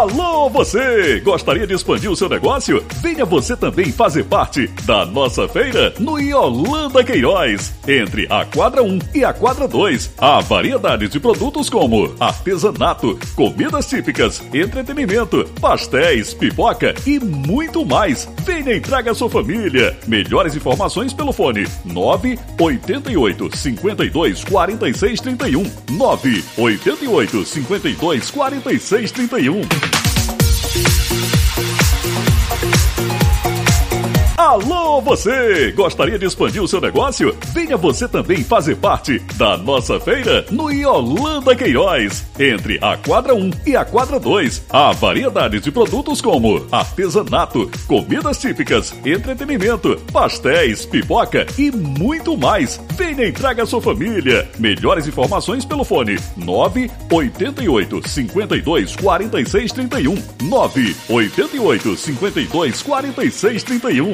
Alô você! Gostaria de expandir o seu negócio? Venha você também fazer parte da nossa feira no Iolanda Queiroz. Entre a quadra 1 e a quadra 2, há variedade de produtos como artesanato, comidas típicas, entretenimento, pastéis, pipoca e muito mais. Venha e traga a sua família. Melhores informações pelo fone 988 52 46 31 988 52 46 31 Peace. Alô você! Gostaria de expandir o seu negócio? Venha você também fazer parte da nossa feira no Iolanda Queiroz. Entre a quadra 1 e a quadra 2, há variedade de produtos como artesanato, comidas típicas, entretenimento, pastéis, pipoca e muito mais. Venha e traga a sua família. Melhores informações pelo fone 988 52 46 31 988 52 46 31